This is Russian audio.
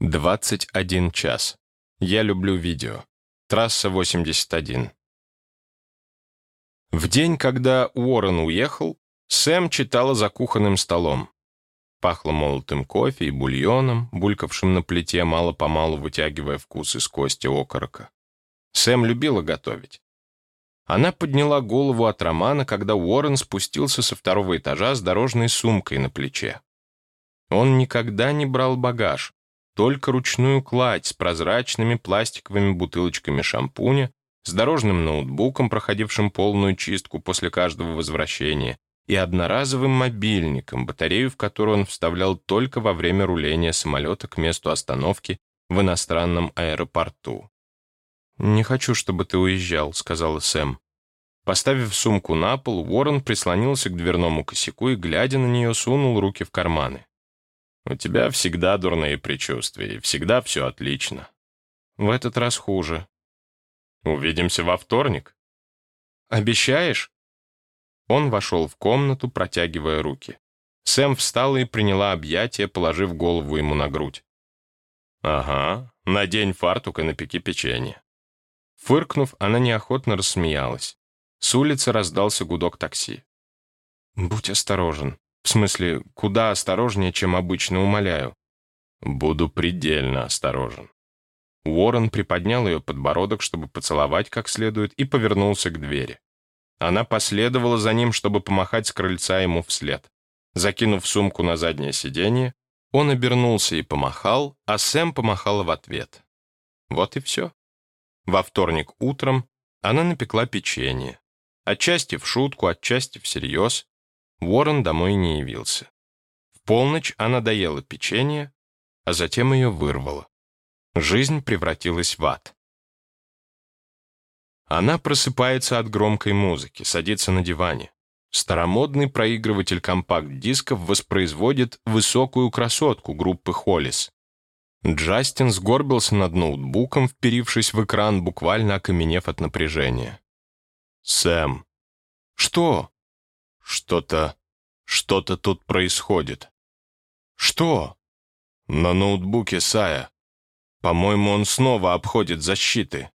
21 час. Я люблю видео. Трасса 81. В день, когда Уоррен уехал, Сэм читала за кухонным столом. Пахло молотым кофе и бульоном, булькавшим на плите, мало-помалу вытягивая вкус из кости окорока. Сэм любила готовить. Она подняла голову от романа, когда Уоррен спустился со второго этажа с дорожной сумкой на плече. Он никогда не брал багаж, только ручную кладь с прозрачными пластиковыми бутылочками шампуня, с дорожным ноутбуком, проходившим полную чистку после каждого возвращения, и одноразовым мобильником, батарею в которую он вставлял только во время руления самолета к месту остановки в иностранном аэропорту. «Не хочу, чтобы ты уезжал», — сказала Сэм. Поставив сумку на пол, Уоррен прислонился к дверному косяку и, глядя на нее, сунул руки в карманы. У тебя всегда дурные предчувствия, и всегда все отлично. В этот раз хуже. Увидимся во вторник. Обещаешь? Он вошел в комнату, протягивая руки. Сэм встала и приняла объятие, положив голову ему на грудь. «Ага, надень фартук и напеки печенье». Фыркнув, она неохотно рассмеялась. С улицы раздался гудок такси. «Будь осторожен», в смысле, куда осторожнее, чем обычно, умоляю. Буду предельно осторожен. Уоррен приподнял ее подбородок, чтобы поцеловать как следует, и повернулся к двери. Она последовала за ним, чтобы помахать с крыльца ему вслед. Закинув сумку на заднее сиденье, он обернулся и помахал, а Сэм помахала в ответ. Вот и все. Во вторник утром она напекла печенье. Отчасти в шутку, отчасти всерьез, Уоррен домой не явился. В полночь она доела печенье, а затем ее вырвало. Жизнь превратилась в ад. Она просыпается от громкой музыки, садится на диване. Старомодный проигрыватель компакт-дисков воспроизводит высокую красотку группы Холлис. Джастин сгорбился над ноутбуком, вперившись в экран, буквально окаменев от напряжения. «Сэм». «Что?» Что-то... что-то тут происходит. Что? На ноутбуке Сая. По-моему, он снова обходит защиты.